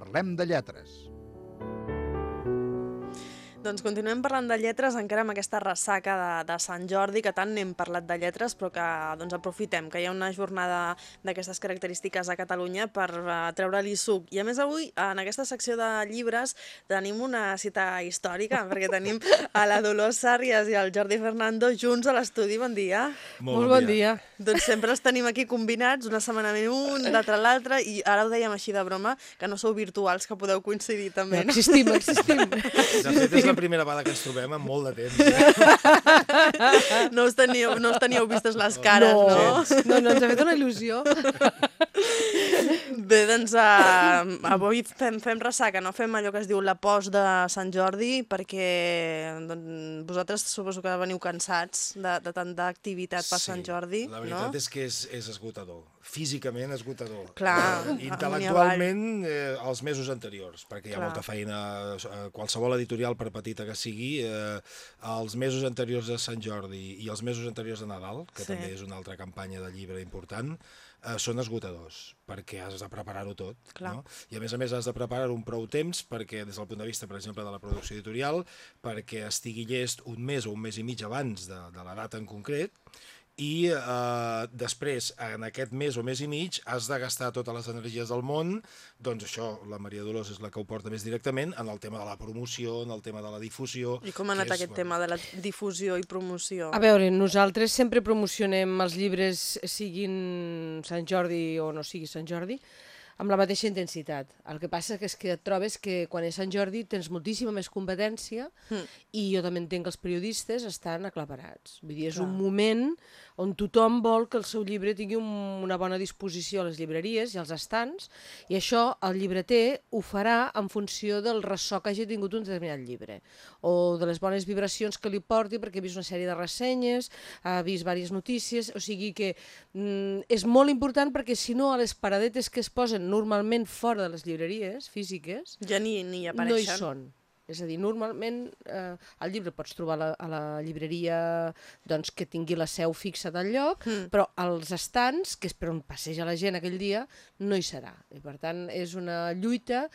Parlem de Lletres. Doncs continuem parlant de lletres, encara amb aquesta ressaca de, de Sant Jordi, que tant n'hem parlat de lletres, però que doncs, aprofitem que hi ha una jornada d'aquestes característiques a Catalunya per uh, treure-li suc. I a més avui, en aquesta secció de llibres, tenim una cita històrica, perquè tenim a la Dolors Sàrries i al Jordi Fernando junts a l'estudi. Bon dia. Molt, Molt bon dia. dia. Doncs sempre els tenim aquí combinats, una setmana un, l'altra l'altra, i ara ho dèiem així de broma, que no sou virtuals, que podeu coincidir també. No, existim, existim. De fet, és la primera vegada que ens trobem en molt de temps. Eh? No us teníeu, no us teníeu vistes les cares, no? No, no, no ens ha fet una il·lusió. Bé, doncs uh, avui fem, fem ressaca, no fem allò que es diu la post de Sant Jordi, perquè doncs, vosaltres suposo que veniu cansats de, de tanta activitat per sí, Sant Jordi, la veritat no? és que és, és esgotador, físicament esgotador. Clar, eh, intel·lectualment eh, els mesos anteriors, perquè hi ha Clar. molta feina, eh, qualsevol editorial, per petita que sigui, eh, els mesos anteriors a Sant Jordi i els mesos anteriors a Nadal, que Sí. també és una altra campanya de llibre important, eh, són esgotadors, perquè has de preparar-ho tot. Clar. No? I a més a més has de preparar-ho amb prou temps, perquè des del punt de vista, per exemple, de la producció editorial, perquè estigui llest un mes o un mes i mig abans de, de la data en concret, i eh, després, en aquest mes o mes i mig, has de gastar totes les energies del món, doncs això, la Maria Dolors és la que ho porta més directament, en el tema de la promoció, en el tema de la difusió... I com ha anat és, aquest tema de la difusió i promoció? A veure, nosaltres sempre promocionem els llibres, siguin Sant Jordi o no sigui Sant Jordi, amb la mateixa intensitat. El que passa que és que et trobes que quan és Sant Jordi tens moltíssima més competència Mm. i jo també entenc que els periodistes estan aclaparats. Vull dir, és Clar. un moment on tothom vol que el seu llibre tingui un, una bona disposició a les llibreries i als estants, i això el llibreter ho farà en funció del ressò que hagi tingut un determinat llibre, o de les bones vibracions que li porti, perquè ha vist una sèrie de ressenyes, ha vist diverses notícies, o sigui que mm, és molt important perquè si no a les paradetes que es posen normalment fora de les llibreries físiques Ja ni, ni hi no hi apareixen. són. És a dir, normalment eh, el llibre pots trobar a la, a la llibreria doncs, que tingui la seu fixa del lloc, Mm. però als estants, que és per on passeja la gent aquell dia, no hi serà. I per tant, és una lluita,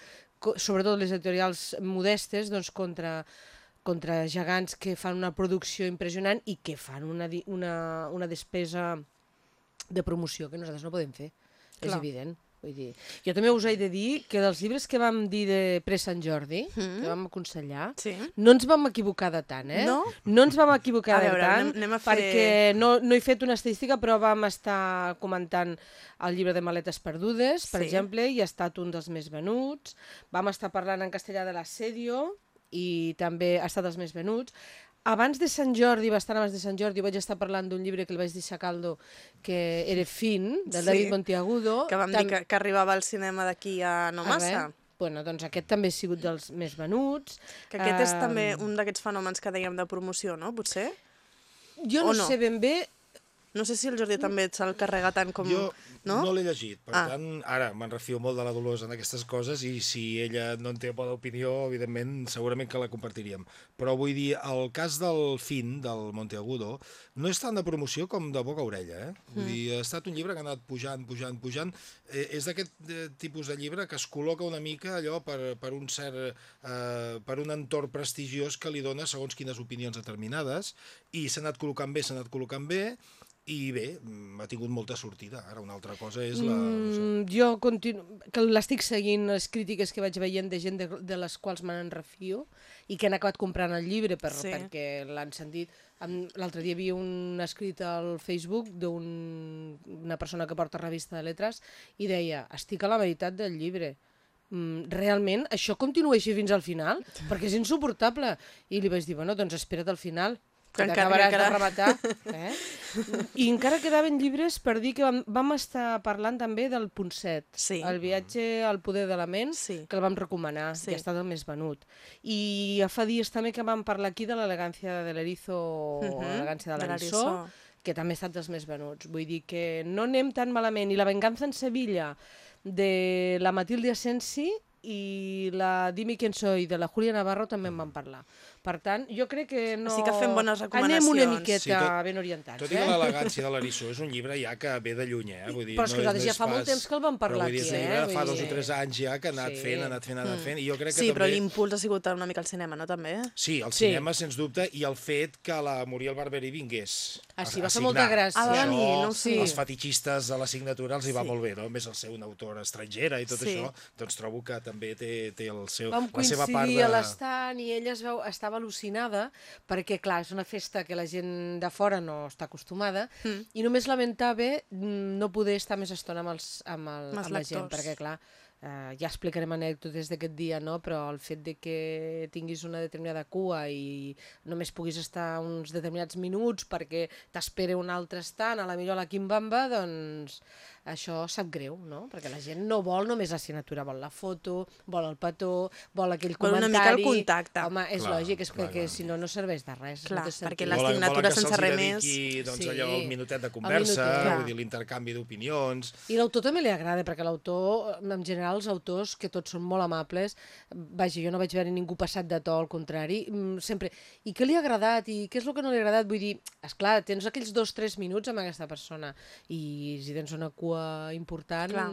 sobretot les editorials modestes, doncs, contra contra gegants que fan una producció impressionant i que fan una, una, una despesa de promoció que nosaltres no podem fer. És Clar. evident. Vull dir, jo també us he de dir que dels llibres que vam dir de pre-Sant Jordi, Mm. que vam aconsellar, Sí? no ens vam equivocar de tant, eh? No? No ens vam equivocar A veure, de tant, anem- anem a fer- perquè no, no he fet una estadística, però vam estar comentant el llibre de Maletes Perdudes, per Sí. exemple, i ha estat un dels més venuts. Vam estar parlant en castellà de l'Assedio, i també ha estat dels més venuts. Abans de Sant Jordi, bastant abans de Sant Jordi, vaig estar parlant d'un llibre que el vaig deixar a Caldo, que era Fin, del Sí. David Monteagudo. Que vam Tam- dir que, que arribava al cinema d'aquí a no a massa. veure, Bueno, doncs aquest també ha sigut dels més venuts. Que aquest és Em, també un d'aquests fenòmens que dèiem de promoció, no? Potser? Jo o no, no? sé ben bé... No sé si el Jordi també se'l carrega tant com... Jo no? no, l'he llegit, per Ah. tant, ara me'n refio molt de la Dolors en aquestes coses i si ella no en té bona opinió, evidentment, segurament que la compartiríem. Però vull dir, el cas del Fin, del Monteagudo, no és tant de promoció com de boca a orella, eh? Vull dir, ha estat un llibre que ha anat pujant, pujant, pujant. Eh, és d'aquest eh, tipus de llibre que es col·loca una mica allò per, per un cert... Eh, per un entorn prestigiós que li dona segons quines opinions determinades i s'ha anat col·locant bé, s'ha anat col·locant bé i bé, mm, ha tingut molta sortida. Ara una altra cosa és la... no sé. Mm, jo continu... que l'estic seguint, les crítiques que vaig veient de gent de, de les quals me n'enrefio i que han acabat comprant el llibre per, Sí. perquè l'han sentit. L'altre dia hi havia un escrit al Facebook d'una persona que porta revista de letres i deia, estic a la meitat del llibre. Mm, realment, això continua així fins al final? Perquè és insuportable. I li vaig dir, bueno, doncs espera't al final, Que que encara- t'acabaràs de rematar. Eh? I encara quedaven llibres per dir que vam, vam estar parlant també del Ponset, Sí. el viatge al poder de la ment, Sí. que el vam recomanar, Sí. que ha estat el més venut. I ja fa dies també que vam parlar aquí de l'elegància de l'erizo, Mhm, l'elegància de l'eriçó. que també ha estat dels més venuts. Vull dir que no anem tan malament. I la venganza en Sevilla de la Matilde Asensi i la Dimi Quién soy de la Julia Navarro també en van parlar. Per tant, jo crec que no... Sí que fem bones Anem una recomanacions. miqueta Sí, tot- ben orientats, Tot i eh? que l'elegància de l'Arissó és un llibre ja que ve de lluny, eh? Vull dir, Però és que no, nosaltres no ja fa molt pas- temps que el vam parlar però vull dir, aquí, és un eh? de Fa Vull dos o tres anys ja que ha anat Sí. fent, ha anat fent, ha anat fent, i jo crec que Sí, però també... l'impuls ha sigut una mica al cinema, no, també? Sí, el Sí. cinema, sens dubte, i el fet que la Muriel Barberí vingués Ah, sí, a- va a fer molta gràcia. Ah, Això, venir, no sé. Els fetichistes de la signatura els hi va Sí. molt bé, no? A més, el ser una autora estrangera i tot Sí. això, doncs trobo que també té, té el seu, Vam la seva coincidir part de... a l'estant i ella es veu, estava al·lucinada perquè, clar, és una festa que la gent de fora no està acostumada Mm. i només lamentava mm, no poder estar més estona amb, els, amb, el, Amb els amb la gent, perquè, clar, eh, ja explicarem anècdotes d'aquest dia, no? però el fet de que tinguis una determinada cua i només puguis estar uns determinats minuts perquè t'espera un altre estant, a la millor a la quimbamba, doncs això sap greu, no? Perquè la gent no vol només la signatura, vol la foto, vol el petó, vol aquell Vol una comentari... mica el contacte. Home, és Clar, lògic, és clar, que, que clar. si no, no serveix de res. Clar, no perquè la signatura volen que sense se'ls res dediqui, més. Doncs, Sí. allò, el minutet de conversa, minutet. vull dir, l'intercanvi d'opinions... I l'autor també li agrada, perquè l'autor, en general, els autors, que tots són molt amables, vaja, jo no vaig veure ningú passat de to, al contrari, mm, sempre, i què li ha agradat, i què és el que no li ha agradat? Vull dir, esclar, tens aquells dos, tres minuts amb aquesta persona, i si tens una cua important, Clar.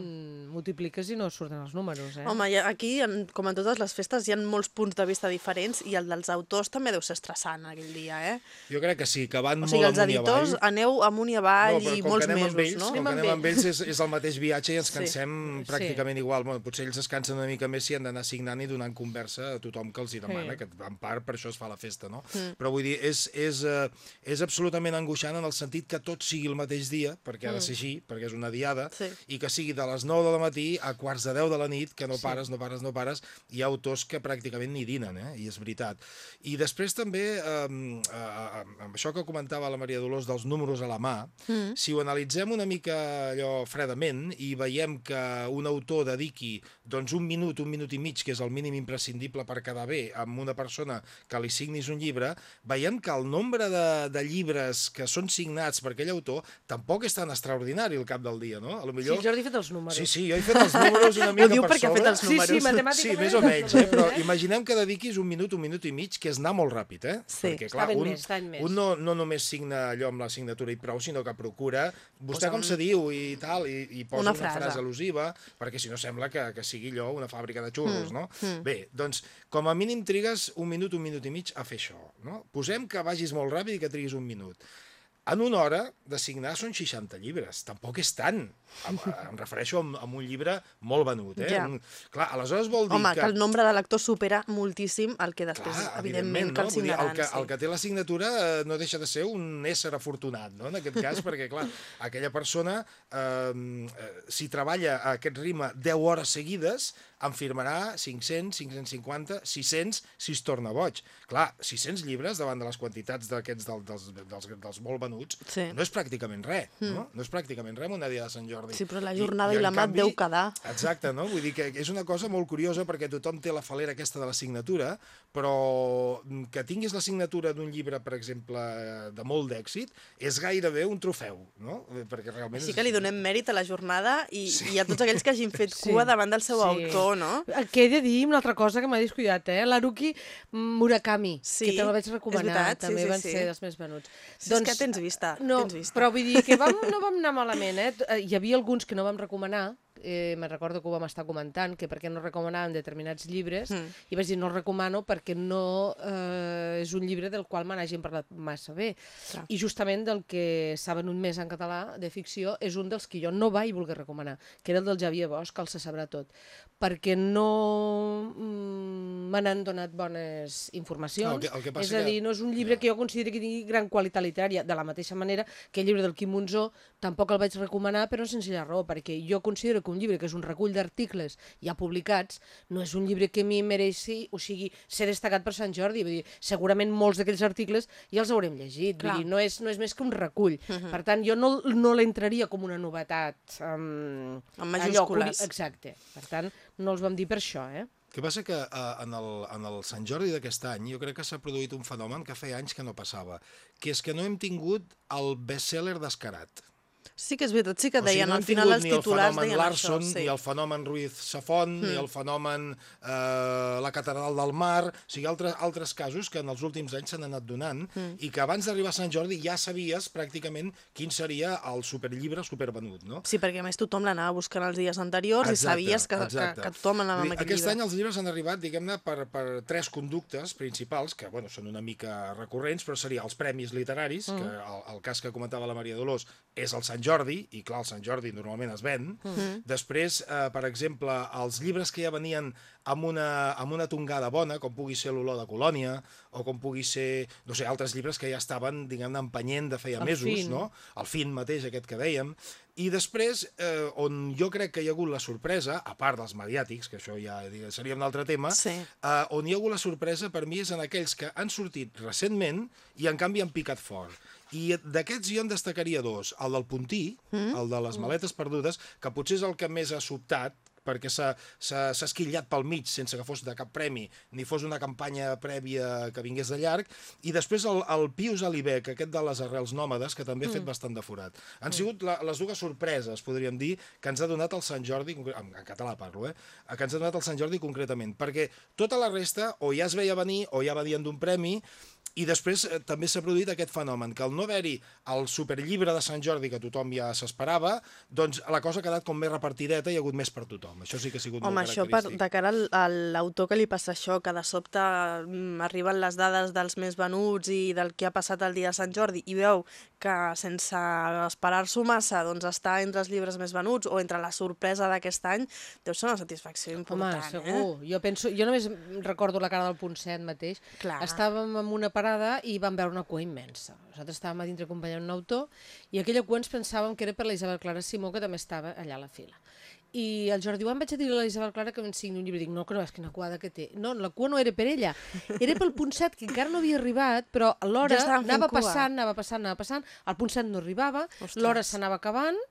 multipliques i no surten els números, eh? Home, aquí, en, com en totes les festes, hi ha molts punts de vista diferents i el dels autors també deu ser estressant aquell dia, eh? Jo crec que sí, que van O sigui, molt els amunt i editors avall. aneu amunt i avall però i molts mesos, amb ells, no? Com Anem que amb anem amb ells. és, és el mateix viatge i ens Sí. cansem Sí. pràcticament igual. Bueno, potser ells es cansen una mica més si han d'anar signant i donant conversa a tothom que els hi demana, Sí. que en part per això es fa la festa, no? Però vull dir, és, és, eh, és absolutament angoixant en el sentit que tot sigui el mateix dia, perquè ha de ser així, perquè és una diada, Sí. i que sigui de les 9 de la matí a quarts de 10 de la nit, que no pares, no pares, no pares, hi ha autors que pràcticament ni dinen, eh? i és veritat. I després també, eh, eh, amb això que comentava la Maria Dolors dels números a la mà, mm. si ho analitzem una mica allò fredament i veiem que un autor dediqui doncs, un minut, un minut i mig, que és el mínim imprescindible per quedar bé, amb una persona que li signis un llibre, veiem que el nombre de, de llibres que són signats per aquell autor tampoc és tan extraordinari al cap del dia, no? A lo Sí, millor... el Jordi ha fet els números. Sí, sí, jo he fet els números una mica diu per perquè ha fet sobre. els Sí, números. sí, Sí, matemàticament. més o menys, eh? però imaginem que dediquis un minut, un minut i mig, que és anar molt ràpid, eh? Sí. Perquè, Està clar, ben un, més, més. un no, no només signa allò amb la signatura i prou, sinó que procura vostè Posa com se diu i tal, i, i posa Una una, frase. frase al·lusiva, perquè si no sembla que, que sigui allò una fàbrica de xurros, Mm, no? Bé, doncs, com a mínim trigues un minut, un minut i mig a fer això, no? Posem que vagis molt ràpid i que triguis un minut. En una hora de signar són 60 llibres, tampoc és tant. Em, em refereixo a, a un llibre molt venut, eh? Ja. Un, clar, aleshores vol dir Home, que... que el nombre de lectors supera moltíssim el que després, Clar, evidentment, que el no? Vull dir, signaran. el, que, sí. el que té la signatura eh, no deixa de ser un ésser afortunat, no? en aquest cas, perquè, clar, aquella persona, eh, eh, si treballa a aquest ritme 10 hores seguides, en firmarà 500, 550, 600, si es torna boig. Clar, 600 llibres davant de les quantitats d'aquests del, dels, dels, dels molt venuts, Sí. no és pràcticament res, no? No és pràcticament res en una dia de Sant Jordi. Sí, però la jornada i, en la mat deu quedar. Exacte, no? Vull dir que és una cosa molt curiosa perquè tothom té la falera aquesta de la signatura, però que tinguis la signatura d'un llibre, per exemple, de molt d'èxit, és gairebé un trofeu, no? Perquè realment... És- que li donem mèrit a la jornada i, i a tots aquells que hagin fet Sí. cua davant del seu Sí. autor, no? El que he de dir, una altra cosa que m'ha descuidat, eh? L'Haruki Murakami, Sí, que te la vaig recomanar, veritat, sí, també sí, van sí. ser dels més venuts. Sí, és que tens vista, no, tens vista. Però vull dir que vam, no vam anar malament, eh? Eh, Hi havia alguns que no vam recomanar, eh, me'n recordo que ho vam estar comentant, que per què no recomanàvem determinats llibres, Mm. i vaig dir no el recomano perquè no eh, és un llibre del qual me n'hagin parlat massa bé. Clar. I justament del que saben un mes en català de ficció és un dels que jo no vaig voler recomanar, que era el del Javier Bosch, el se sabrà tot, perquè no mm, me n'han donat bones informacions. No, el que- el que passa és a que- dir, no és un llibre que jo consideri que tingui gran qualitat literària, de la mateixa manera que el llibre del Quim Monzó tampoc el vaig recomanar per una senzilla raó, perquè jo considero que un llibre que és un recull d'articles ja publicats no és un llibre que a mi mereixi, o sigui, ser destacat per Sant Jordi. Vull dir, segurament molts d'aquells articles ja els haurem llegit. Clar. Vull dir, no és, no és més que un recull. Per tant, jo no, no l'entraria com una novetat. Um, Amb majúscules. exacte. Per tant, no els vam dir per això, eh? Que passa que eh, en, el, en el Sant Jordi d'aquest any jo crec que s'ha produït un fenomen que feia anys que no passava, que és que no hem tingut el best-seller descarat. Sí que és veritat, sí que O sigui, deien, no al final els titulars deien Larson, això. Sí. ni el fenomen Ruiz Safon, ni el fenomen eh, la Catedral del Mar, o sigui, altres, altres casos que en els últims anys s'han anat donant i que abans d'arribar a Sant Jordi ja sabies pràcticament quin seria el superllibre supervenut, no? Sí, perquè a més tothom l'anava buscant els dies anteriors i sabies que, que, que tothom anava amb aquest Aquest llibre. any els llibres han arribat, diguem-ne, per, per tres conductes principals, que bueno, són una mica recurrents, però seria els premis literaris, mm. que el, el cas que comentava la Maria Dolors és el Sant Jordi, i clar, el Sant Jordi normalment es ven. Mm. Després, eh, per exemple, els llibres que ja venien amb una, amb una tongada bona, com pugui ser l'olor de colònia, o com pugui ser, no sé, altres llibres que ja estaven, diguem-ne, empenyent de feia El mesos, Fin. no? El fin mateix, aquest que dèiem. I després, eh, on jo crec que hi ha hagut la sorpresa, a part dels mediàtics, que això ja digue, seria un altre tema, Sí. eh, on hi ha hagut la sorpresa per mi és en aquells que han sortit recentment i en canvi han picat fort. I d'aquests jo en destacaria dos. El del puntí, mm. el de les maletes perdudes, que potser és el que més ha sobtat, perquè s'ha esquillat pel mig sense que fos de cap premi, ni fos una campanya prèvia que vingués de llarg, i després el, el Pius Alibec, aquest de les arrels nòmades, que també ha fet bastant de forat. Han sigut la, les dues sorpreses, podríem dir, que ens ha donat el Sant Jordi, en, en català parlo, eh? que ens ha donat el Sant Jordi concretament, perquè tota la resta o ja es veia venir o ja venien d'un premi, i després eh, també s'ha produït aquest fenomen, que al no haver-hi el superllibre de Sant Jordi que tothom ja s'esperava, doncs la cosa ha quedat com més repartideta i hi ha hagut més per tothom. Això sí que ha sigut Home, molt això per, de cara al- a l'autor que li passa això, que de sobte mm, arriben les dades dels més venuts i del que ha passat el dia de Sant Jordi i veu que sense esperar-s'ho massa doncs està entre els llibres més venuts o entre la sorpresa d'aquest any, deu ser una satisfacció Home, important, segur. Jo penso, jo només recordo la cara del Ponset mateix. Clar. Estàvem en una parada i vam veure una cua immensa. Nosaltres estàvem a dintre acompanyant un autor i aquella cua ens pensàvem que era per la Isabel Clara Simó, que també estava allà a la fila. I el Jordi Joan vaig a dir a la Isabel Clara que em signi un llibre. Dic, no, que no veus quina cuada que té. No, la cua no era per ella. Era pel Ponset, que encara no havia arribat, però l'hora Ja anava passant, anava passant, anava passant, el Ponset no arribava, l'hora s'anava acabant,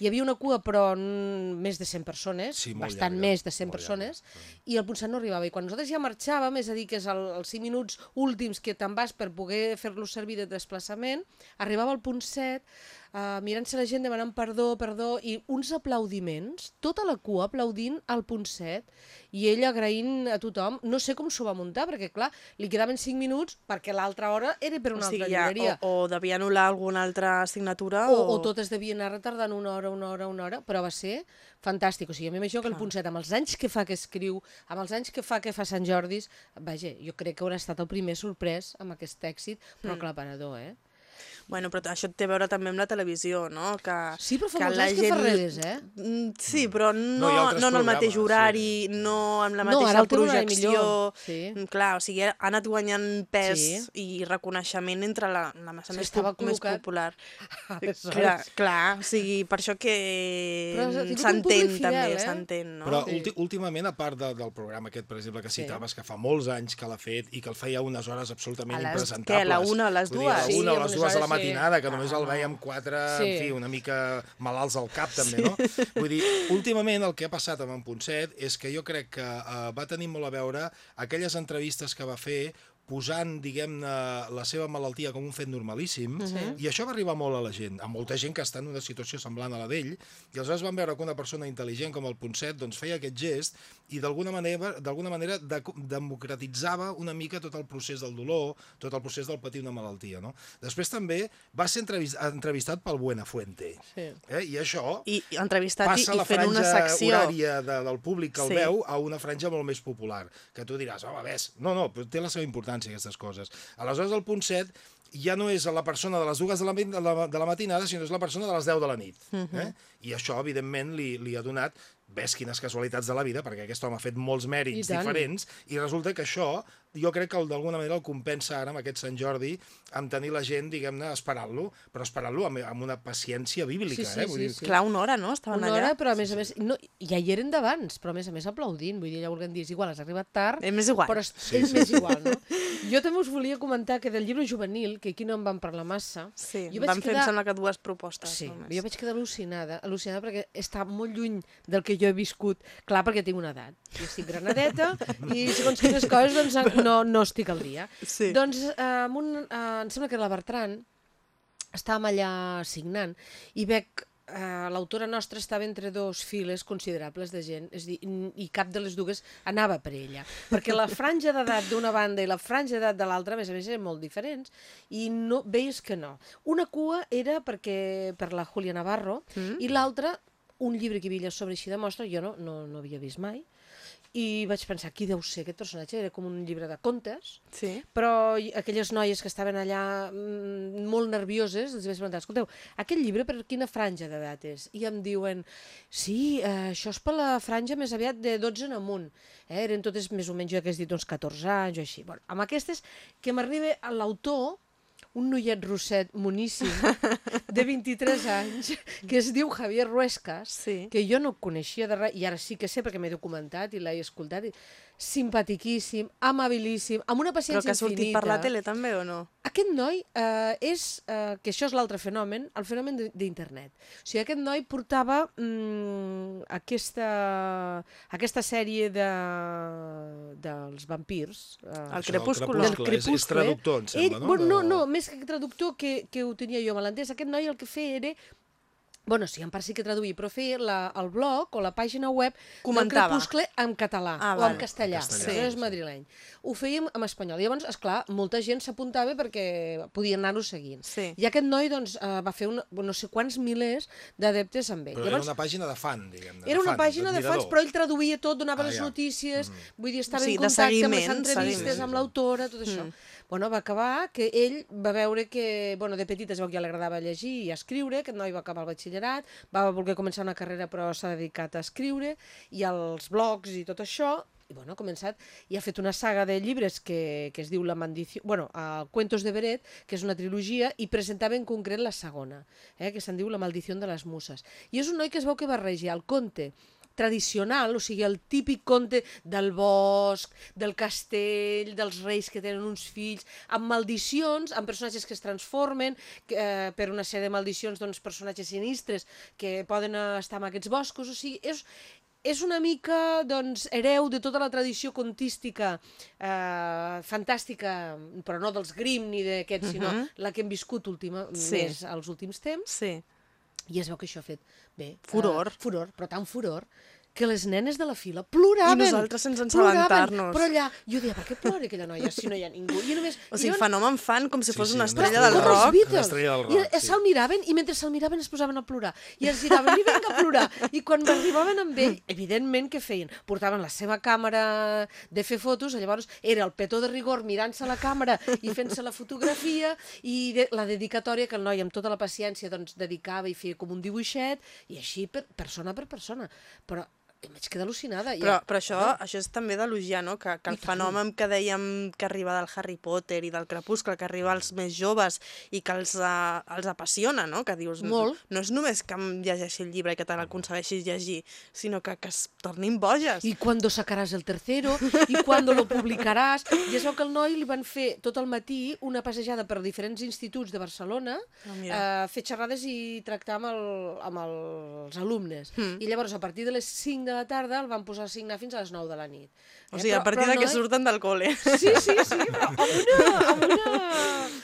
hi havia una cua, però més de 100 persones, Sí, bastant llarga, més de 100 molt persones, i el Ponset no arribava. I quan nosaltres ja marxàvem, és a dir, que és el, els 5 minuts últims que te'n vas per poder fer-lo servir de desplaçament, arribava el Ponset, uh, mirant-se la gent demanant perdó, perdó, i uns aplaudiments, tota la cua aplaudint al Ponset, i ell agraint a tothom. No sé com s'ho va muntar, perquè, clar, li quedaven 5 minuts perquè l'altra hora era per una O sigui, altra ja, llibreria. o, o devia anul·lar alguna altra assignatura O, o tot es devia anar retardant una hora, una hora, una hora, però va ser fantàstic. O sigui, jo m'imagino que el Ponset, amb els anys que fa que escriu, amb els anys que fa que fa Sant Jordis, vaja, jo crec que haurà estat el primer sorprès amb aquest èxit, però aclaparador, eh? Bueno, però això té a veure també amb la televisió, no? Que, Sí, però fa que molts la anys que fa redes, eh? Mm, Sí, però no, altres no en el mateix horari, sí. no amb la No, mateixa horari projecció. sí. Mm, Clar, o sigui, ha anat guanyant pes Sí. i reconeixement entre la, la massa Sí, més, estava pop, més col·locat. popular. Aleshores. Clar, clar, o sigui, per això que s'entén també, eh? s'entén, no? Però Sí. últi, últimament, a part de, del programa aquest, per exemple, que Sí. citaves, que fa molts anys que l'ha fet i que el feia unes hores absolutament A les- impresentables. què, a la una, a les Vull dir, a la dues? una a Sí, les dues de la unes hores, sí. matinada, que només el veiem quatre, Sí. en fi, una mica malalts al cap, també, no? Vull dir, últimament el que ha passat amb en Ponset és que jo crec que eh, va tenir molt a veure aquelles entrevistes que va fer posant, diguem-ne, la seva malaltia com un fet normalíssim, i això va arribar molt a la gent, a molta gent que està en una situació semblant a la d'ell, i aleshores van veure que una persona intel·ligent com el Ponset doncs, feia aquest gest i d'alguna manera, d'alguna manera de, democratitzava una mica tot el procés del dolor, tot el procés del patir una malaltia. No? Després també va ser entrevist, entrevistat pel Buenafuente, Sí. eh? i això I i entrevistat i, passa i la fent una secció. horària de, del públic que el Sí. veu a una franja molt més popular, que tu diràs, home, ves, no, no, però té la seva importància aquestes coses. Aleshores el punt 7 ja no és la persona de les dues de la, de la, de la matinada, sinó és la persona de les 10 de la nit. eh? I això, evidentment, li, li ha donat ves quines casualitats de la vida, perquè aquest home ha fet molts mèrits I diferents, i resulta que això, jo crec que el- d'alguna manera el compensa ara amb aquest Sant Jordi, amb tenir la gent, diguem-ne, esperant-lo, però esperant-lo amb, amb una paciència bíblica, Sí, sí, eh? Vull sí, dir, sí. Clar, una hora, no? Estaven Una allà. hora, però a més a més, no, ja hi eren d'abans, però a més a més aplaudint, vull dir, ja volguem dir, és igual, has arribat tard, És més igual. però és, sí, és més igual, no? Jo també us volia comentar que del llibre juvenil, que aquí no en vam parlar massa, Sí, jo van vaig fer, em quedar... sembla que dues propostes. Sí, només. jo vaig quedar al·lucinada, al·lucinada perquè està molt lluny del que jo he viscut. Clar, perquè tinc una edat. Jo estic granadeta i segons quines coses doncs, no, no estic al dia. Sí. Doncs eh, amb un, eh, em sembla que era la Bertran estàvem allà signant i veig eh, l'autora nostra estava entre dos files considerables de gent, és dir, i cap de les dues anava per ella. Perquè la franja d'edat d'una banda i la franja d'edat de l'altra, a més a més, eren molt diferents, i no, veies que no. Una cua era perquè per la Julia Navarro, mm. i l'altra, un llibre que hi havia sobre així de mostra, jo no, no, no havia vist mai, i vaig pensar, qui deu ser aquest personatge? Era com un llibre de contes, Sí. però aquelles noies que estaven allà mm, molt nervioses, els vaig preguntar, escolteu, aquest llibre per quina franja d'edat és? I em diuen, sí, eh, això és per la franja més aviat de 12 en amunt. Eh? Eren totes més o menys, jo que has dit, uns 14 anys o així. Bueno, amb aquestes, que m'arriba l'autor, un noiet rosset moníssim, de 23 anys, que es diu Javier Ruescas, Sí. que jo no coneixia de res, i ara sí que sé perquè m'he documentat i l'he escoltat, i simpatiquíssim, amabilíssim, amb una Però paciència que ha sortit infinita. per la tele també o no? Aquest noi eh, és, eh, que això és l'altre fenomen, el fenomen de- d'internet. O sigui, aquest noi portava mm, aquesta, aquesta sèrie de, dels vampirs. Eh, El Crepúsculo. del És, és crepuscle. traductor, em sembla, ell, no? Bueno, no, no, més que traductor que, que ho tenia jo malentès. Aquest noi el que feia era Bueno, sí, en part sí que traduïa, però feia la, el blog o la pàgina web Comentava. del Crepuscle en català Ah, o val. en castellà, En castellà, sí. és sí. madrileny. Ho fèiem en espanyol. Llavors, és clar, molta gent s'apuntava perquè podia anar-ho seguint. Sí. I aquest noi doncs, eh, va fer una, no sé quants milers d'adeptes amb ell. Però era una pàgina de fan, diguem Era una pàgina de fans, però ell traduïa tot, donava Ah, les ja. notícies, vull dir, estava sigui, en de contacte amb les entrevistes, seguiment. amb l'autora, tot això. Bueno, va acabar que ell va veure que, bueno, de petit es veu que ja li agradava llegir i escriure, aquest noi va acabar el batxillerat, va voler començar una carrera però s'ha dedicat a escriure, i als blogs i tot això, i bueno, ha començat i ha fet una saga de llibres que, que es diu La Mandició, bueno, uh, Cuentos de Beret, que és una trilogia, i presentava en concret la segona, eh, que se'n diu La Maldició de les Muses. I és un noi que es veu que barreja el conte tradicional, o sigui, el típic conte del bosc, del castell, dels reis que tenen uns fills, amb maldicions, amb personatges que es transformen, eh, per una sèrie de maldicions, doncs, personatges sinistres que poden estar en aquests boscos, o sigui, és, és una mica doncs, hereu de tota la tradició contística eh, fantàstica, però no dels Grimm ni d'aquests, sinó la que hem viscut última, Sí. més als últims temps, Sí. I es veu que això ha fet bé. Furor. Uh, furor, però tan furor que les nenes de la fila ploraven. I nosaltres sense assabentar-nos. Però allà, jo deia, per què plora aquella noia si no hi ha ningú? I només, O sigui, i jo- fenomen fan com si Sí, fos sí, una una estrella estrella del rock. Una estrella del I rock, eh, sí. se'l miraven i mentre se'l miraven es posaven a plorar. I els giraven, i vinga a plorar. I quan arribaven amb ell, evidentment, què feien? Portaven la seva càmera de fer fotos, i llavors era el petó de rigor mirant-se la càmera i fent-se la fotografia i de, la dedicatòria que el noi amb tota la paciència doncs, dedicava i feia com un dibuixet i així per, persona per persona. Però em vaig quedar al·lucinada. I Però, ja- però això, això és també d'elogiar, no? Que, que el I fenomen que dèiem que arriba del Harry Potter i del Crepuscle, que arriba als més joves i que els, uh, els apassiona, no? Que dius, Molt. no és només que em llegeixi el llibre i que te l'aconsegueixis llegir, sinó que, que es tornin boges. i quan sacaràs el tercero, i quan lo publicaràs. I veu que al noi li van fer tot el matí una passejada per diferents instituts de Barcelona, Ah, mira. eh, fer xerrades i tractar amb, el, amb els alumnes. Mm. I llavors, a partir de les 5 de la tarda, el van posar a signar fins a les 9 de la nit. O sigui, a partir de que surten del col·le. Sí, sí, sí, però amb una, amb una...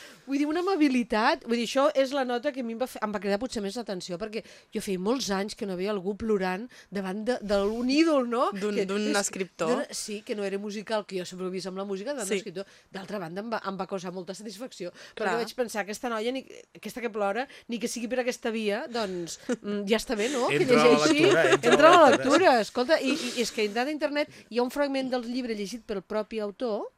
Vull dir, una amabilitat, vull dir, això és la nota que a mi em va, fer, em va cridar potser més l'atenció, perquè jo feia molts anys que no veia algú plorant davant de- d'un ídol, no? D'un- Que- d'un escriptor. Sí, que no era musical, que jo sempre ho vist amb la música, davant Sí. escriptor. D'altra banda, em va, em va causar molta satisfacció, Clar. perquè vaig pensar, aquesta noia, ni, aquesta que plora, ni que sigui per aquesta via, doncs mm, ja està bé, no? que Entra a la lectura, entra a entra a la lectura, lectura. Escolta, i, i, és que a internet hi ha un fragment del llibre llegit pel propi autor,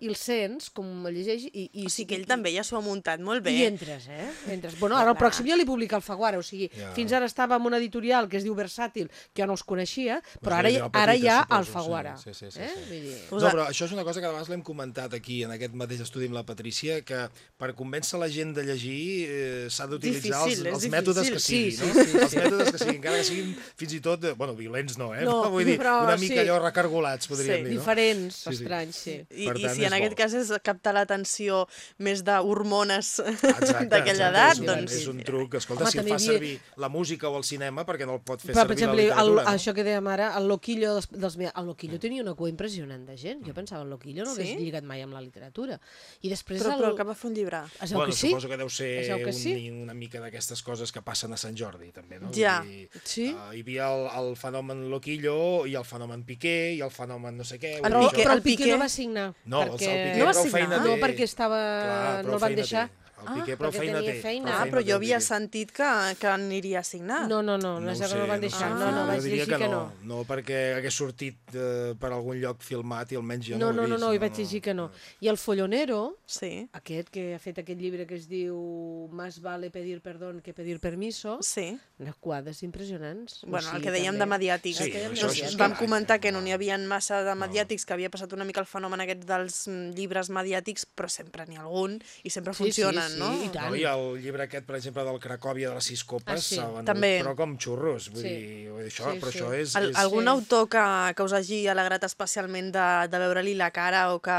i el sents, com el llegeix, i, i, O sigui que ell i- també ja s'ho ha muntat molt bé. i entres, eh? Entres. Bueno, ara el pròxim ja li publica el Faguara, o sigui, Ja. fins ara estava en una editorial que es diu Versàtil, que jo no els coneixia, però ara, ja ja, petita, ara hi ha suposo, el Faguara. sí, sí, sí, eh? sí. Vull dir... No, però això és una cosa que a vegades l'hem comentat aquí, en aquest mateix estudi amb la Patricia, que per convèncer la gent de llegir eh, s'ha d'utilitzar els, els mètodes que siguin, Sí, no? sí, sí, els mètodes que siguin, encara que siguin fins i tot, eh, bueno, violents no, eh? No, Vull dir, però una mica sí. allò recargolats, podríem Sí, dir, no? Diferents, Sí, sí. estranys, sí. I, Per I si en aquest cas és captar l'atenció més d'hormones d'aquella edat, és un, doncs... És un truc, escolta, Home, si el també fa hi servir la música o el cinema, perquè no el pot fer Però, per servir exemple, la el, literatura, no? això que dèiem ara, el loquillo dels, dels... El loquillo tenia una cua impressionant de gent. Jo pensava, el loquillo no Sí? hagués lligat mai amb la literatura. I després Però, el... però que va fer un llibre. Es Bueno, que sí? suposo que deu ser que un, sí? una mica d'aquestes coses que passen a Sant Jordi, també, no? Ja. dir, Sí? Uh, hi havia el, el fenomen Loquillo i el fenomen Piqué i el fenomen no sé què. El Piqué- però el el Piqué Piqué- no va signar. No, el- el perquè... No va signar? feina No, té. perquè estava... Clar, no el van deixar. té. El Piqué prou perquè feina tenia té. feina. Ah, però jo el havia Piqué. sentit que, que aniria a signar. No, no, no, no, que sé, no el van deixar. sé. No, no, Ah. vaig llegir que, que no. no. No, perquè hagués sortit eh, per algun lloc filmat i almenys jo No, no, no, ho he no, vist. no, hi vaig llegir que no. I el Follonero, Sí, aquest que ha fet aquest llibre que es diu Más vale pedir perdón que pedir permiso, sí. unes quadres impressionants. O Bueno, el sigui, que dèiem també. de mediàtics. Sí, que això vam comentar que no n'hi No. havia massa de mediàtics, que havia passat una mica el fenomen aquest dels mm, llibres mediàtics, però sempre n'hi ha algun i sempre Sí, sí, no? i tant. No, i el llibre aquest, per exemple, del Cracòvia de les sis copes, Ah, sí. s'ha venut, També. però com xurros. Vull Sí. dir, això, Sí, però sí. això és... És... algun Sí. autor que, que us hagi alegrat especialment de, de veure-li la cara o que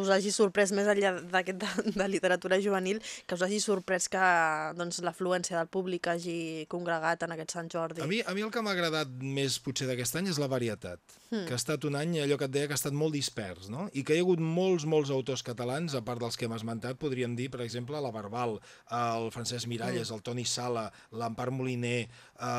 us hagi sorprès més enllà d'aquest de, de literatura juvenil, que us hagi sorprès que doncs, l'afluència del públic hagi congregat en aquest Sant Jordi? A mi, a mi el que m'ha agradat més potser d'aquest any és la varietat, hmm. que ha estat un any, allò que et deia, que ha estat molt dispers, no? I que hi ha hagut molts, molts autors catalans, a part dels que hem esmentat, podríem dir, per exemple, la Barbal, el Francesc Miralles, Hmm. el Toni Sala, l'Empar Moliner,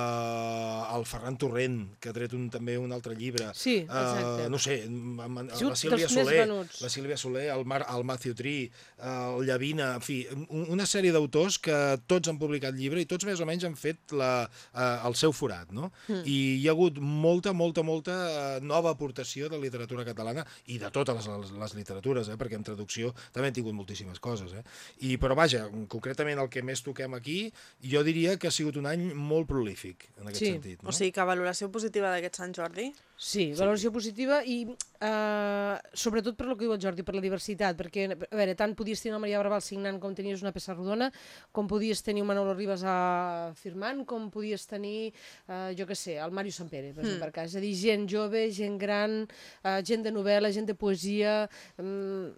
eh, el Ferran Torrent, que ha tret un, també un altre llibre. Sí, exacte. Eh, no sé, la Sílvia Soler, la Sílvia Soler, el, Mar, el Matthew Tree, eh, el Llavina, en fi, un- una sèrie d'autors que tots han publicat llibre i tots més o menys han fet la, eh, el seu forat, no? Mm. I hi ha hagut molta, molta, molta eh, nova aportació de literatura catalana i de totes les, les, les literatures, eh? perquè en traducció també hem tingut moltíssimes coses. Eh? I, però vaja, concretament el que més toquem aquí, jo diria que ha sigut un any molt prolífic en aquest Sí. sentit. No? O sigui que valoració positiva d'aquest Sant Jordi? Sí, valoració positiva i eh, sobretot per lo que diu el Jordi, per la diversitat, perquè, a veure, tant podies tenir la Maria Barbal signant com tenies una peça rodona, com podies tenir un Manolo Ribas a... firmant, com podies tenir, eh, jo que sé, el Mario Sampere, per exemple, per cas. És a dir, gent jove, gent gran, eh, gent de novel·la, gent de poesia... Mm,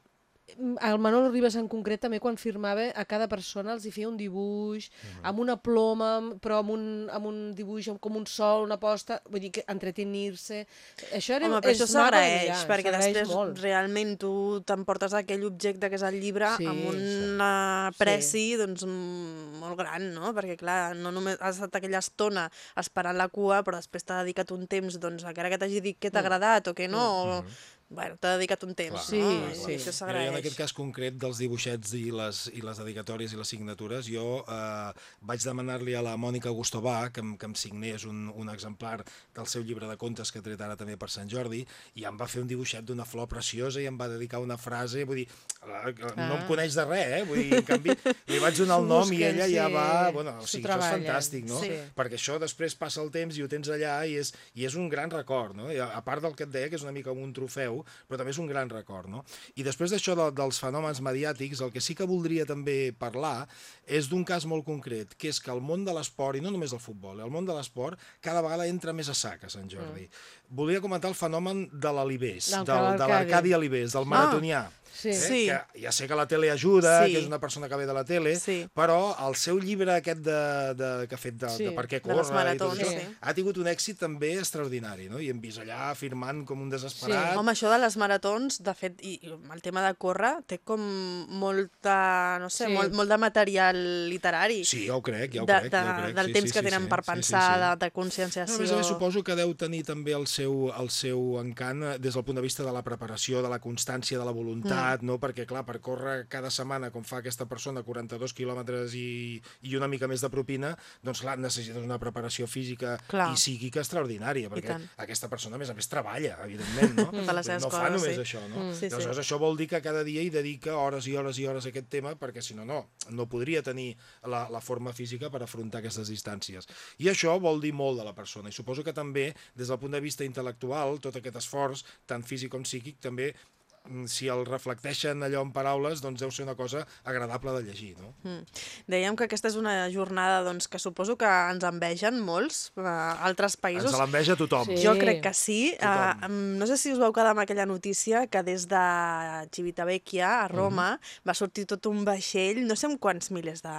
el Manolo Ribas en concret també quan firmava a cada persona els hi feia un dibuix amb una ploma però amb un, amb un dibuix amb, com un sol, una posta vull dir que entretenir-se això era, Home, però és això s'agraeix, perquè després molt. realment tu t'emportes aquell objecte que és el llibre Sí, amb una preci doncs, mm, molt gran, no? Perquè, clar, no només has estat aquella estona esperant la cua, però després t'ha dedicat un temps, doncs, encara que t'hagi dit que t'ha agradat o que no, o... bueno, t'ha dedicat un temps, Sí, no? sí. I això s'agraeix. en aquest cas concret dels dibuixets i les, i les dedicatòries i les signatures, jo eh, vaig demanar-li a la Mònica Gustobà que, em- que em signés un, un exemplar del seu llibre de contes que ha tret ara també per Sant Jordi i em va fer un dibuixet d'una flor preciosa i em va dedicar una frase, vull dir, no em Ah. coneix de res, eh? Vull dir, en canvi, li vaig donar el nom i ella ja sí, va... Bueno, o sigui, això és fantàstic, no? sí. Perquè això després passa el temps i ho tens allà i és, i és un gran record, no? I a, a part del que et deia, que és una mica com un trofeu, però també és un gran record, no? I després d'això de, dels fenòmens mediàtics, el que sí que voldria també parlar és d'un cas molt concret, que és que el món de l'esport, i no només el futbol, eh, el món de l'esport cada vegada entra més a sac a Sant Jordi. Volia comentar el fenomen de l'Alibés, Del del, de Arcadi. l'Arcadi Alibés, del maratonià. Sí. Eh? Sí. Que ja sé que la tele ajuda, Sí. que és una persona que ve de la tele, Sí. però el seu llibre aquest de, de, que ha fet de, Sí, de per què corre i tot maratons, això, sí. ha tingut un èxit també extraordinari, no? I hem vist allà firmant com un desesperat. Home, això de les maratons, de fet, i i el tema de córrer, té com molta, no sé, Sí. molt, molt de material literari. Sí, ja ho crec, ja ho de, crec, de, ja ho crec. del sí, temps sí, que sí, tenen sí, per sí, sí, pensar, sí. de, de No, a conscienciació. més a més, suposo que deu tenir també el seu, el seu encant eh, des del punt de vista de la preparació, de la constància, de la voluntat, Mm. no? perquè, clar, per córrer cada setmana, com fa aquesta persona, 42 quilòmetres i, i una mica més de propina, doncs, clar, necessites una preparació física Clar. i psíquica extraordinària, perquè aquesta persona, a més a més, treballa, evidentment, no? Seves no fa només sí. això, no? Mm. Sí, sí. Aleshores, això vol dir que cada dia hi dedica hores i hores i hores a aquest tema, perquè si no, no, no podria tenir la, la forma física per afrontar aquestes distàncies. I això vol dir molt de la persona, i suposo que també, des del punt de vista intel·lectual, tot aquest esforç, tant físic com psíquic, també si el reflecteixen allò en paraules, doncs deu ser una cosa agradable de llegir, no? Mm. Dèiem que aquesta és una jornada doncs, que suposo que ens envegen molts uh, altres països. Ens l'enveja tothom. Sí. Jo crec que sí. Tothom. Uh, no sé si us vau quedar amb aquella notícia que des de Civitavecchia, a Roma, va sortir tot un vaixell, no sé amb quants milers de...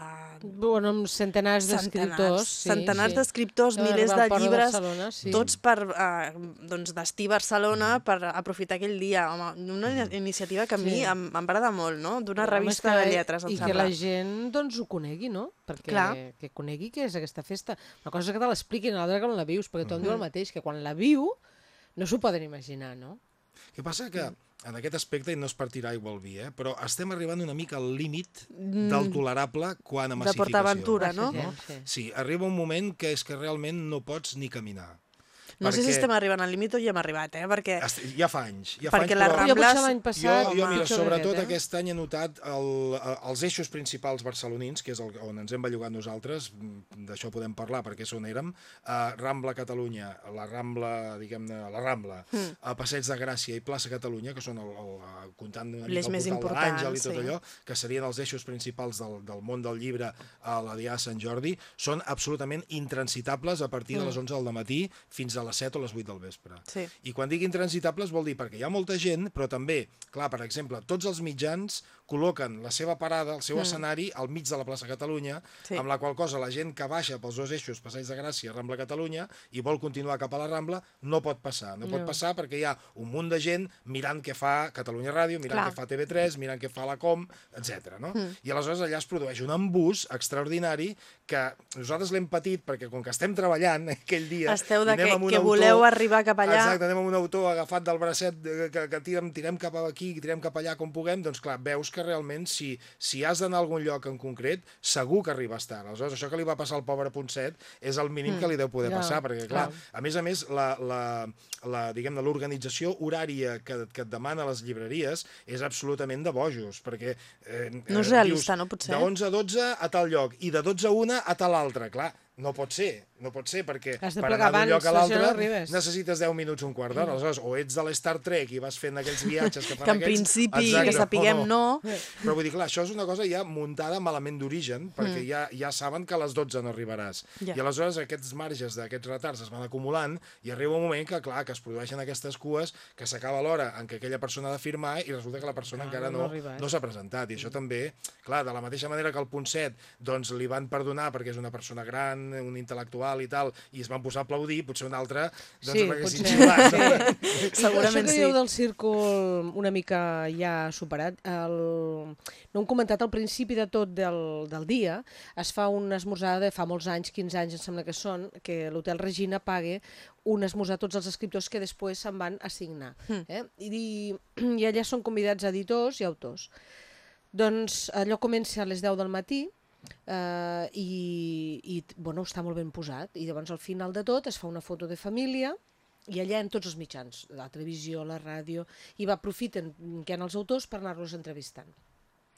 Bueno, amb centenars d'escriptors. Sí, centenars sí. d'escriptors, milers de de llibres, Barcelona, sí. tots per uh, doncs, destí Barcelona per aprofitar aquell dia. Home, una Mm. iniciativa que a mi Sí. em- m'agrada molt, no? D'una revista que- de lletres, em I sembla. que la gent doncs, ho conegui, no? Perquè Clar. que conegui què és aquesta festa. Una cosa que te l'expliquin, l'altra que no la vius, perquè tothom diu Mm. el mateix, que quan la viu no s'ho poden imaginar, no? Que passa que en aquest aspecte, i no és per tirar aigua al vi, eh, però estem arribant una mica al límit del tolerable quan a Mm. De massificació. PortAventura, no? Massa gent, sí. Sí, arriba un moment que és que realment no pots ni caminar. No sé si Perquè estem arribant al límit o ja hem arribat, eh? Perquè Ja fa anys. Ja Perquè fa anys, les però... Jo Rambles- l'any Jo, passat... jo pitjor mira, que sobretot aquest, eh? aquest any he notat el, eh, els eixos principals barcelonins, que és el, on ens hem bellugat nosaltres, mm, d'això podem parlar perquè és on érem, uh, Rambla Catalunya, la Rambla, diguem-ne, la Rambla, Mm. a Passeig de Gràcia i plaça Catalunya, que són, el, el, eh, comptant una mica el més portal de l'Àngel i tot sí. allò, que serien els eixos principals del, del món del llibre a la Diada de Sant Jordi, són absolutament intransitables a partir de les 11 del matí fins a les 7 o les 8 del vespre. Sí. I quan dic intransitables vol dir perquè hi ha molta gent, però també, clar, per exemple, tots els mitjans col·loquen la seva parada, el seu mm. escenari al mig de la plaça Catalunya, Sí. amb la qual cosa la gent que baixa pels dos eixos, Passeig de Gràcia, Rambla Catalunya, i vol continuar cap a la Rambla, no pot passar. No pot No. passar perquè hi ha un munt de gent mirant què fa Catalunya Ràdio, mirant Clar. què fa TV3, mirant què fa la Com, etc. No? Mm. I aleshores allà es produeix un embús extraordinari que nosaltres l'hem patit perquè com que estem treballant aquell dia... Esteu i de anem que, amb un que autor- voleu arribar cap allà. Exacte, anem amb un autor agafat del bracet que, que tirem, tirem cap aquí, tirem cap allà com puguem, doncs clar, veus que realment si, si has d'anar a algun lloc en concret, segur que arribes tard. Aleshores, això que li va passar al pobre Ponset és el mínim que li deu poder Ja, passar, perquè clar, clar. a més a més, la, la, la, diguem-ne, l'organització horària que, que et demana les llibreries és absolutament de bojos, perquè... Eh, No és eh, realista, dius, no pot ser? De 11 a 12 a tal lloc, i de 12 a 1 a tal altre, clar. No pot ser, no pot ser, perquè Has de per anar d'un lloc a no, l'altre no necessites 10 minuts, un quart d'hora. Aleshores, o ets de l'Star Trek i vas fent aquells viatges que fan Que en aquells... principi, que sapiguem, no. Però vull dir, clar, això és una cosa ja muntada malament d'origen, perquè ja, ja saben que a les 12 no arribaràs. Ja. I aleshores aquests marges d'aquests retards es van acumulant i arriba un moment que, clar, que es produeixen aquestes cues, que s'acaba l'hora en què aquella persona ha de firmar i resulta que la persona Ah, encara no no, no s'ha presentat. I això també, clar, de la mateixa manera que el punt 7 doncs, li van perdonar perquè és una persona gran, un intel·lectual i tal, i es van posar a aplaudir, potser un altre doncs, Sí, m'haguessin potser. xiulat. no? Segurament Això que sí. del círcul una mica ja superat, el... no hem comentat al principi de tot del, del dia, es fa un esmorzar de fa molts anys, 15 anys em sembla que són, que l'Hotel Regina paga un esmorzar a tots els escriptors que després se'n van assignar. Eh? I, I allà són convidats editors i autors. Doncs allò comença a les 10 del matí, eh, i, i bueno, està molt ben posat i llavors al final de tot es fa una foto de família i allà en tots els mitjans, la televisió, la ràdio, i va aprofiten que hi ha els autors per anar-los entrevistant.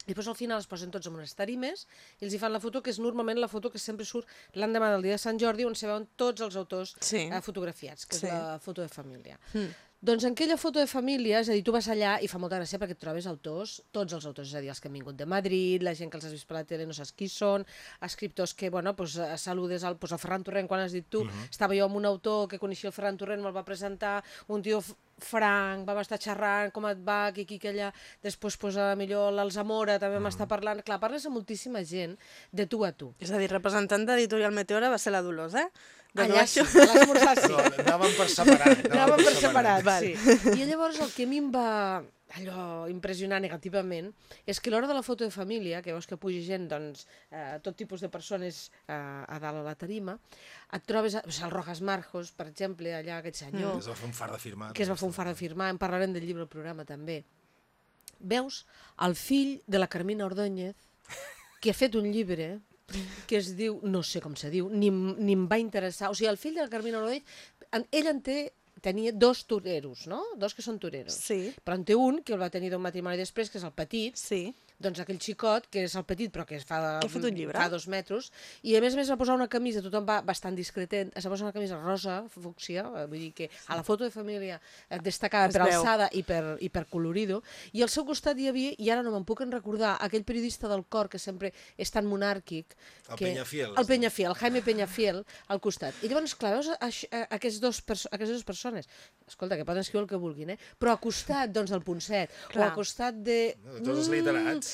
I després al final es posen tots en unes tarimes i els hi fan la foto, que és normalment la foto que sempre surt l'endemà del dia de Sant Jordi, on se veuen tots els autors Sí. eh, fotografiats, que Sí. és la foto de família. Mm. Doncs en aquella foto de família, és a dir, tu vas allà i fa molta gràcia perquè et trobes autors, tots els autors, és a dir, els que han vingut de Madrid, la gent que els has vist per la tele no saps qui són, escriptors que, bueno, pues, eh, saludes al, pues, el Ferran Torrent, quan has dit tu, estava jo amb un autor que coneixia el Ferran Torrent, me'l va presentar, un tio franc, vam estar xerrant, com et va, aquí, que allà, després, pues, a millor l'Alzamora també m'està parlant, clar, parles amb moltíssima gent de tu a tu. És a dir, representant d'Editorial Meteora va ser la Dolors, eh? De Allà baixo. sí, a l'esmorzar sí. No, anàvem per separat. Anàvem per separat, Val. sí. I llavors el que a mi em va allò impressionar negativament és que a l'hora de la foto de família, que veus que puja gent, doncs, eh, tot tipus de persones eh, a dalt a la tarima, et trobes a, sigui, el Rojas Marjos, per exemple, allà aquest senyor, Es va fer un far de firmar. que es va fer un far de firmar, en parlarem del llibre al programa també. Veus el fill de la Carmina Ordóñez, que ha fet un llibre que es diu, no sé com se diu, ni, ni em va interessar, o sigui, el fill de la Carmina Ordóñez, ell en té, tenia dos toreros, no? Dos que són toreros. Sí, Però en té un, que el va tenir d'un matrimoni després, que és el petit, sí. Doncs aquell xicot, que és el petit, però que es fa, Que fet un llibre. fa dos metres, i a més a més va posar una camisa, tothom va bastant discretent, es va posar una camisa rosa, fúcsia, eh, vull dir que a la foto de família eh, destacava Es per veu. alçada i per, i per colorido, i al seu costat hi havia, i ara no me'n puc en recordar, aquell periodista del cor que sempre és tan monàrquic. El que, Peñafiel, El diu. Peñafiel, Jaime Peñafiel, al costat. I llavors, clar, veus aquests dos perso aquestes dues persones, escolta, que poden escriure el que vulguin, eh? però a costat doncs, del Ponset, o Clar. a costat de... De tots els literats.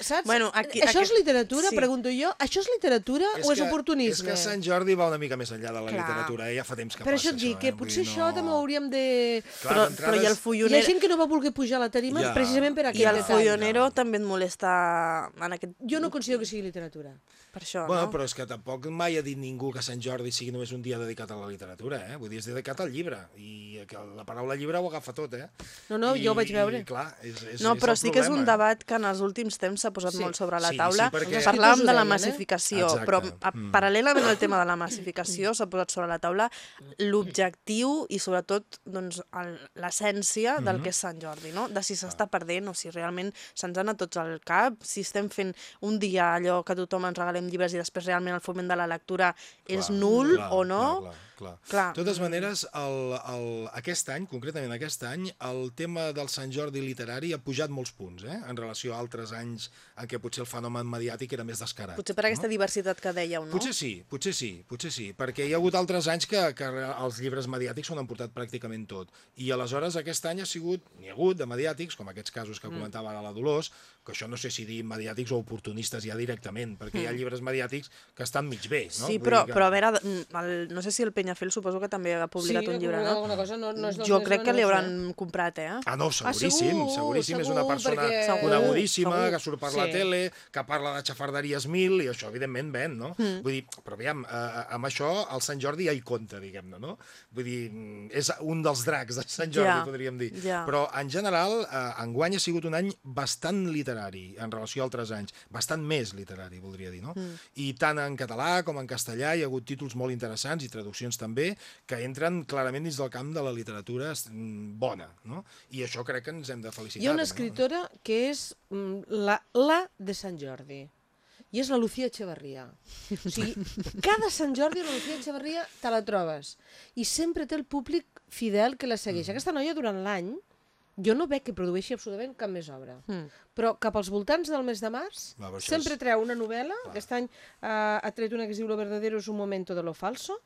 Saps? Bueno, aquí- això és literatura, sí. pregunto jo? Això és literatura o és que- oportunisme? És que Sant Jordi va una mica més enllà de la Clar. literatura, eh? ja fa temps que Per passa això et dic que eh? Potser dir, això també hauríem de... Clar, Però, però i el és- Hi ha follonero... gent que no va voler pujar a la tarima Ja. precisament per I aquest el detall. follonero també et molesta en aquest... Jo no considero que sigui literatura. Per això, Bueno, no? però és que tampoc mai ha dit ningú que Sant Jordi sigui només un dia dedicat a la literatura, eh? Vull dir, és dedicat al llibre, i que la paraula llibre ho agafa tot, eh? No, no, I, jo ho vaig veure. I, clar, és, és, No, és però el sí que és un problema. debat que en els últims temps s'ha posat Sí. molt sobre la Sí, taula. sí, perquè- Parlàvem de la eh? massificació, Exacte. però a, Mm. paral·lelament al tema de la massificació s'ha posat sobre la taula l'objectiu i sobretot doncs, l'essència del que és Sant Jordi, no? de si s'està perdent o si realment se'ns anat tots al cap, si estem fent un dia allò que tothom ens regalem llibres i després realment el foment de la lectura és Clar, nul clar, o no. Clar, clar, clar. Clar. De totes maneres, el, el, aquest any, concretament aquest any, el tema del Sant Jordi literari ha pujat molts punts, eh? en relació a altres anys en què potser el fenomen mediàtic era més descarat. Potser per aquesta diversitat que dèieu, no? Potser sí, potser sí, potser sí, perquè hi ha hagut altres anys que, que els llibres mediàtics s'ho han emportat pràcticament tot. I aleshores aquest any ha sigut, n'hi ha hagut de mediàtics, com aquests casos que comentava ara la Dolors, que això no sé si dir mediàtics o oportunistes ja directament, perquè hi ha llibres mediàtics que estan mig bé, no? Sí, Vull però, que... però a veure, el, no sé si el Peñafiel suposo que també ha publicat Sí, un llibre, no? alguna cosa, no- no és jo més crec que li hauran comprat, eh? Ah, no, seguríssim, segur, seguríssim. és una segur, persona perquè- Segur, conegudíssima, segur. que surt per la Sí. tele, que parla de xafarderies mil, i això, evidentment, ven, no? Mm. Vull dir, però aviam, eh, amb això el Sant Jordi ja hi compta, diguem-ne, no? Vull dir, mm, és un dels dracs de Sant Jordi, Ja, podríem dir. ja. Però, en general, eh, enguany ha sigut un any bastant literari, en relació a altres anys. Bastant més literari, voldria dir, no? Mm. I tant en català com en castellà hi ha hagut títols molt interessants i traduccions també, que entren clarament dins del camp de la literatura mm, bona, no? I això crec que ens hem de felicitar. Hi ha una no? escritora que és mm, la, la de Sant Jordi i és la Lucía Echeverría. O sigui, cada Sant Jordi la Lucía Echeverría te la trobes i sempre té el públic fidel que la segueix. Mm. Aquesta noia durant l'any jo no veig que produeixi absolutament cap més obra. Mm. Però cap als voltants del mes de març Va, sempre és- treu una novel·la. Aquest any eh, ha tret una que es diu Lo verdadero es un momento de lo falso.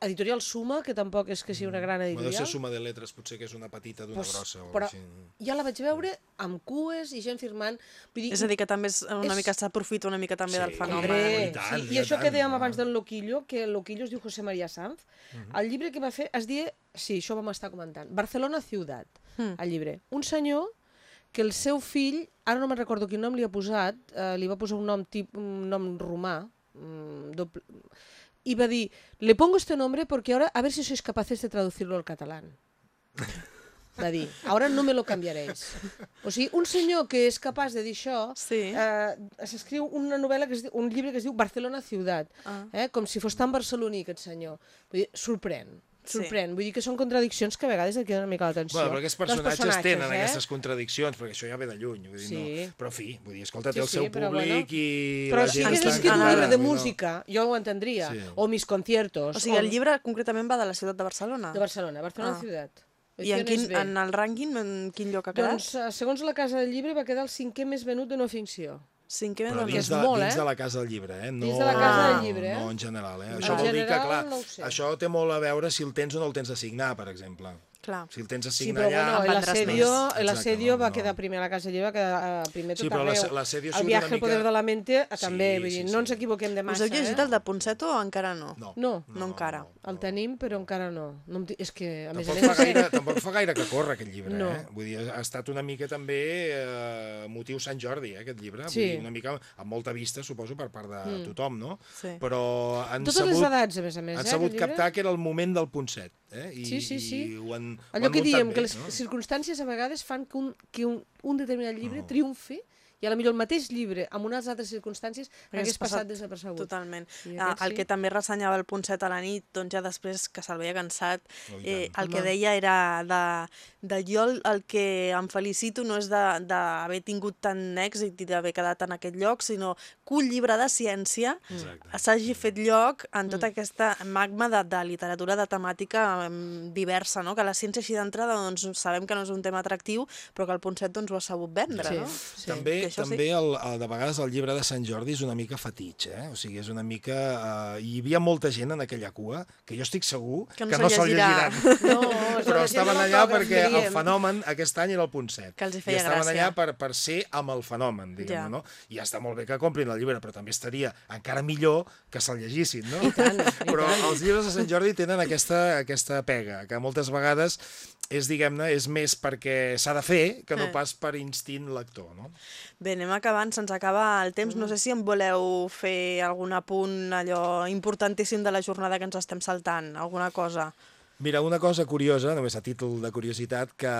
Editorial Suma, que tampoc és que sigui una gran Bueno, deu editorial. ser suma de letres, potser que és una petita d'una Pues, grossa. O però així. ja la vaig veure amb cues i gent firmant. Vull dir, És a dir, que també és una És- mica s'aprofita una mica també Sí, del fenomen. Hombre, i tant, sí. i I això tant, que dèiem no? abans del Loquillo, que el Loquillo es diu José María Sanz, el llibre que va fer es diu, sí, això vam estar comentant, Barcelona Ciutat, el llibre. Un senyor que el seu fill, ara no me'n recordo quin nom li ha posat, eh, li va posar un nom, tip, un nom romà, mm, doble, i va dir, le pongo este nombre porque ahora a ver si sois capaces de traducirlo al catalán. Va dir, ahora no me lo cambiaréis. O sigui, un senyor que és capaç de dir això, Sí. eh, s'escriu una novel·la, que es diu, un llibre que es diu Barcelona Ciutat, Ah. eh, com si fos tan barceloní aquest senyor. Vull dir, sorprèn, Sí. sorprèn. Vull dir que són contradiccions que a vegades et queden una mica l'atenció. Bueno, però aquests dels personatges, tenen eh? aquestes contradiccions, perquè això ja ve de lluny. Vull dir, Sí. no. Però, en fi, vull dir, escolta, té Sí, el seu sí, però públic bueno. i Però la si hagués escrit un llibre de música, jo ho entendria. Sí. O mis conciertos. O sigui, o el llibre concretament va de la ciutat de Barcelona. De Barcelona, Barcelona Ah. Ciutat. I en, quin, en el rànquing, en quin lloc ha quedat? Doncs, eh, segons la Casa del Llibre, va quedar el cinquè més venut de no ficció. Cinquè Però dins, és de, molt, dins eh? de la casa del llibre, eh? No, Dins de la casa del llibre, eh? No en general, eh? En Això vol dir que, general, clar, no això té molt a veure si el tens o no el tens de signar, per exemple. Clar. Si el tens a Sí, allà... bueno, el vendràs asedio, més. el Exacte, asedio no, va no. quedar primer a la casa lliure, va quedar eh, primer Sí, tot però arreu. l'assedio el una al poder de la mente, eh, Sí, també, vull sí, dir, sí. no ens equivoquem de Us massa, heu llegit eh? el de Ponset o encara no? No. No, No encara. el tenim, però encara no. no és que, a més a Tampoc més... fa, gaire, tampoc fa gaire que corre aquest llibre, No. eh? Vull dir, ha estat una mica també eh, motiu Sant Jordi, eh, aquest llibre. Sí. Vull dir, una mica amb molta vista, suposo, per part de Mm. tothom, no? Sí. Però han Totes les sabut, edats, a més a més, han eh, sabut captar que era el moment del ponset. Eh? I, Sí, sí, sí. I ho han, ho Allò han que diem, bé, que les no? circumstàncies a vegades fan que un, que un, un determinat llibre triomfi i a la millor el mateix llibre, amb unes altres circumstàncies, Hagués hagués passat passat desapercebut. Totalment. Ah, aquest el sí. que també ressenyava el punt 7 a la nit, doncs ja després que se'l veia cansat, Oh, eh, el que deia era de, de jo el, el que em felicito no és de- d'haver tingut tant èxit i d'haver quedat en aquest lloc, sinó que un llibre de ciència s'hagi fet lloc en Mm. tota aquesta magma de, de literatura de temàtica em, diversa, no? que la ciència així d'entrada doncs, sabem que no és un tema atractiu, però que el punt 7 doncs, ho ha sabut vendre. Sí, no? sí. També, Això sí. també el, el, de vegades el llibre de Sant Jordi és una mica fetitx, eh? O sigui, és una mica... Eh, hi havia molta gent en aquella cua, que jo estic segur Que que no no, se'l se'l llegirà. llegiran. No, Però estaven allà perquè el fenomen aquest any era el punt 7. Que els hi I feia estaven gràcia. allà per, per ser amb el fenomen, diguem-ne, Ja. no? I ja està molt bé que comprin el llibre, però també estaria encara millor que se'l llegissin, no? I tant, i però tant. els llibres de Sant Jordi tenen aquesta, aquesta pega, que moltes vegades és, diguem-ne, és més perquè s'ha de fer que no Eh. pas per instint lector, no? Bé, anem acabant, se'ns acaba el temps. Mm. No sé si em voleu fer algun apunt allò importantíssim de la jornada que ens estem saltant, alguna cosa. Mira, una cosa curiosa, només a títol de curiositat, que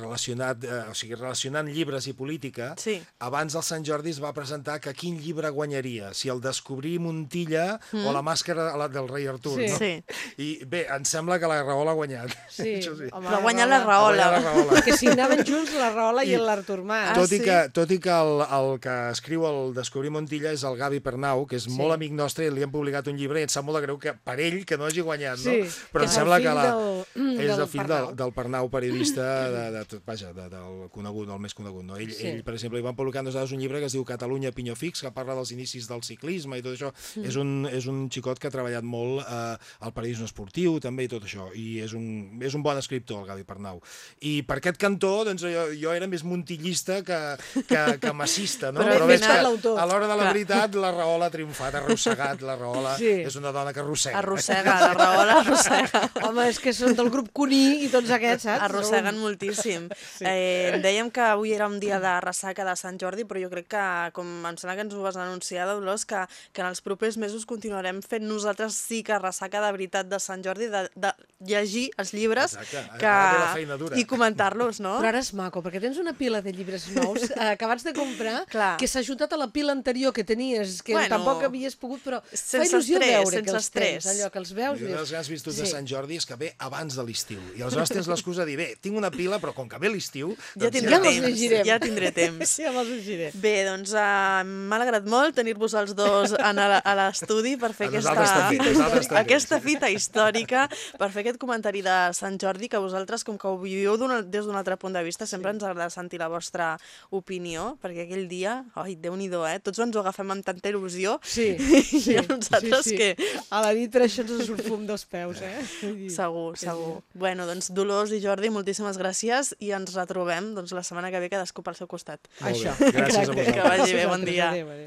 relacionat, eh, o sigui, relacionant llibres i política, Sí. abans el Sant Jordi es va presentar que quin llibre guanyaria, si el Descobrir Montilla o la màscara la del rei Artur, Sí. no? Mm. Sí. I bé, em sembla que la Rahola ha guanyat. Sí, Això sí. home, Però ha guanyat la Ha Rahola. La Rahola. Que signaven junts la Rahola i, I- l'Artur Mas. Ah, tot, i sí? que, tot i que el, el que escriu el Descobrir Montilla és el Gavi Pernau, que és Sí. molt amic nostre i li han publicat un llibre i em sap molt de greu que per ell que no hagi guanyat, no? Sí, Però que em sembla que la, del- és del el fill del, del Pernau periodista de, de, tot, vaja, de, del conegut, del més conegut. No? Ell, Sí. ell, per exemple, li van publicar nosaltres un llibre que es diu Catalunya Pinyó Fix, que parla dels inicis del ciclisme i tot això. Mm. És, un, és un xicot que ha treballat molt eh, al periodisme esportiu també i tot això, i és un, és un bon escriptor, el Gavi Pernau. I per aquest cantó, doncs, jo, jo era més montillista que, que, que massista, no? Però al veig que a l'hora de la Clar. veritat la Rahola ha triomfat, ha arrossegat la Rahola. Sí. És una dona que arrossega. Arrossega, la Rahola arrossega. Home, és que són del grup Cuní i tots aquests, saps? Arrosseguen moltíssim. Sí. Eh, dèiem que avui era un dia de ressaca de Sant Jordi, però jo crec que, com em sembla que ens ho vas anunciar, Dolors, que, que en els propers mesos continuarem fent nosaltres sí que ressaca de veritat de Sant Jordi, de, de llegir els llibres Exacte. Que... i comentar-los, no? Però ara és maco, perquè tens una pila de llibres nous eh, acabats de comprar, Clar. que s'ha ajuntat a la pila anterior que tenies, que Bueno, tampoc havies pogut, però fa sense il·lusió estrès, veure que sense els tens, estrès. allò que els veus. I una de les dius, grans virtuts sí. de Sant Jordi és que ve abans de l'estiu. I aleshores tens l'excusa de dir, bé, tinc una pila, però com que ve l'estiu... Ja doncs tindré ja me'ls temps. llegirem. Ja tindré temps. Ja me'ls llegiré. Bé, doncs uh, m'ha alegrat molt tenir-vos els dos en a, a l'estudi per fer A aquesta, nosaltres també, a nosaltres també. aquesta fita històrica, per fer aquest comentari de Sant Jordi, que vosaltres, com que ho viviu des d'un altre punt de vista, sempre ens agrada sentir la vostra opinió, perquè aquell dia, ai, déu-n'hi-do, eh? Tots ens ho agafem amb tanta il·lusió, Sí, i sí, a nosaltres sí, sí. que... A la nit per això ens surt fum dels peus, eh? Dir, Segur, que segur. Bueno, doncs Dolors i Jordi, moltíssimes gràcies i ens retrobem doncs, la setmana que ve cadascú pel seu costat. Molt bé. Això. Gràcies a vosaltres. Que vagi bé, bon dia. Adéu, adéu.